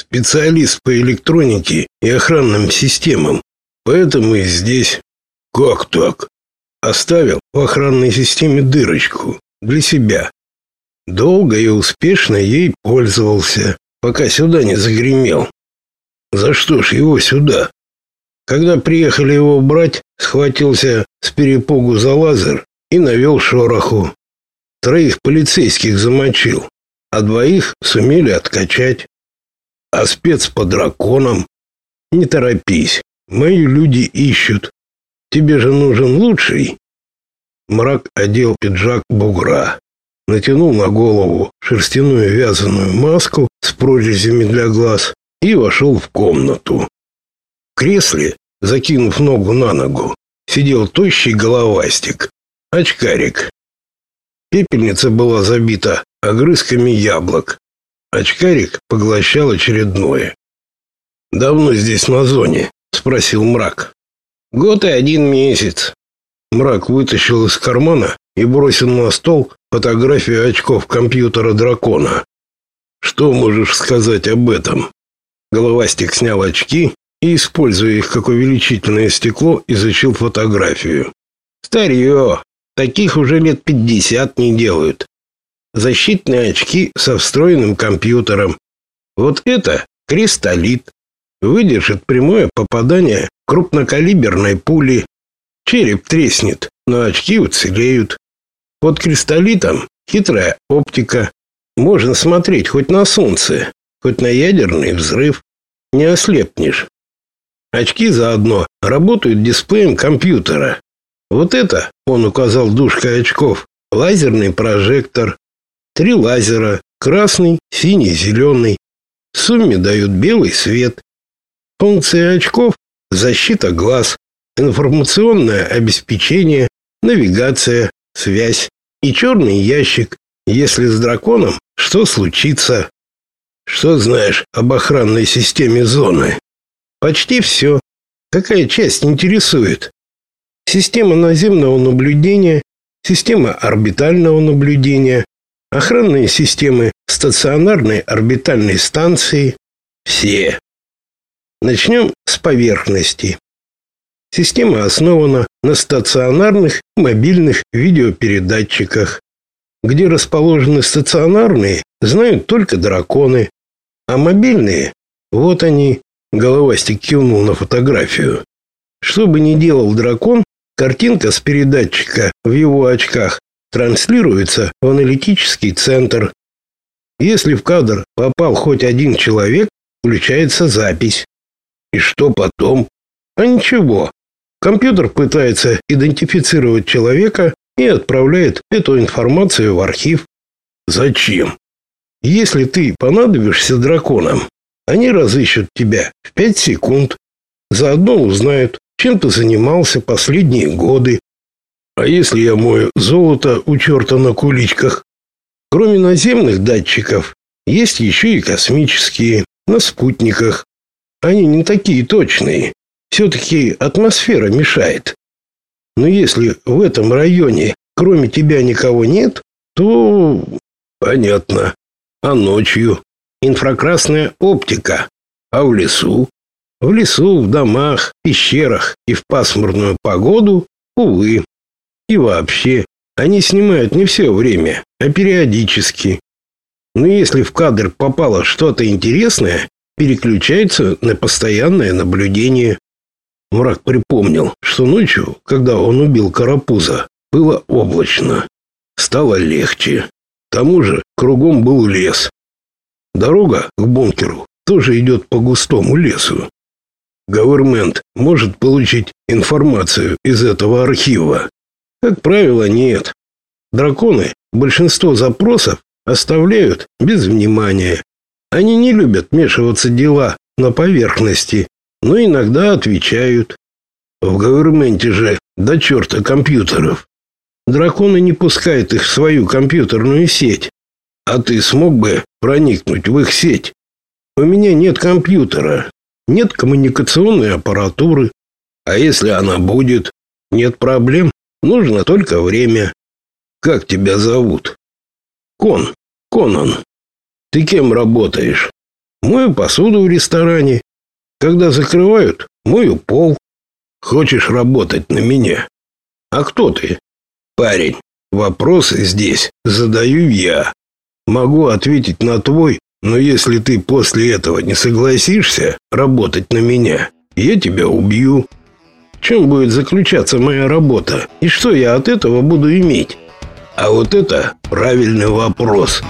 Специалист по электронике и охранным системам. Поэтому и здесь. Как так? Оставил в охранной системе дырочку для себя. Долго и успешно ей пользовался, пока сюда не загремел. За что ж его сюда? Когда приехали его брать, схватился с перепугу за лазер и навел шороху. Троих полицейских замочил, а двоих сумели откачать. А спец по драконам? Не торопись, мои люди ищут. Тебе же нужен лучший. Мрак одел пиджак бугра, натянул на голову шерстяную вязаную маску с прорезями для глаз и вошел в комнату. В кресле, закинув ногу на ногу, сидел тощий головастик, очкарик. Пепельница была забита огрызками яблок. Очкарик поглощал очередное. «Давно здесь на зоне?» — спросил мрак. «Год и один месяц». Мрак вытащил из кармана и бросил на стол фотографию очков компьютера дракона. «Что можешь сказать об этом?» Головастик снял очки и, используя их как увеличительное стекло, изучил фотографию. «Старье! Таких уже лет пятьдесят не делают. Защитные очки со встроенным компьютером. Вот это кристаллит. Выдержит прямое попадание крупнокалиберной пули. Череп треснет, но очки уцелеют. Под кристаллитом хитрая оптика. Можно смотреть хоть на солнце, хоть на ядерный взрыв. Не ослепнешь. Очки заодно работают дисплеем компьютера. Вот это, он указал дужкой очков, лазерный прожектор. Три лазера, красный, синий, зеленый. В сумме дают белый свет. Функция очков – защита глаз, информационное обеспечение, навигация, связь и черный ящик, если с драконом что случится. Что знаешь об охранной системе зоны? Почти все. Какая часть интересует? Система наземного наблюдения, система орбитального наблюдения, охранные системы стационарной орбитальной станции. Все. Начнем с поверхности. Система основана на стационарных мобильных видеопередатчиках. Где расположены стационарные, знают только драконы, а мобильные, вот они, головастик кивнул на фотографию. Что бы ни делал дракон, картинка с передатчика в его очках транслируется в аналитический центр. Если в кадр попал хоть один человек, включается запись. И что потом? А ничего. Компьютер пытается идентифицировать человека и отправляет эту информацию в архив. Зачем? Если ты понадобишься драконам, они разыщут тебя в пять секунд. Заодно узнают, чем ты занимался последние годы. А если я мою золото у черта на куличках? Кроме наземных датчиков, есть еще и космические, на спутниках. Они не такие точные. Все-таки атмосфера мешает. Но если в этом районе кроме тебя никого нет, то... Понятно. А ночью? Инфракрасная оптика. А в лесу? В лесу, в домах, пещерах и в пасмурную погоду, увы. И вообще, они снимают не все время, а периодически. Но если в кадр попало что-то интересное, переключается на постоянное наблюдение. Мрак припомнил, что ночью, когда он убил Карапуза, было облачно. Стало легче. К тому же кругом был лес. Дорога к бункеру тоже идет по густому лесу. Говермент может получить информацию из этого архива. Как правило, нет. Драконы большинство запросов оставляют без внимания. Они не любят вмешиваться дела на поверхности, но иногда отвечают. В говерменте же до черта компьютеров. Драконы не пускают их в свою компьютерную сеть. А ты смог бы проникнуть в их сеть? У меня нет компьютера, нет коммуникационной аппаратуры. А если она будет? Нет проблем, нужно только время. Как тебя зовут? Кон, Конан. Ты кем работаешь? Мою посуду в ресторане. Когда закрывают, мою пол. Хочешь работать на меня? А кто ты? Парень, вопросы здесь задаю я. Могу ответить на твой, но если ты после этого не согласишься работать на меня, я тебя убью. Чем будет заключаться моя работа? И что я от этого буду иметь? А вот это правильный вопрос.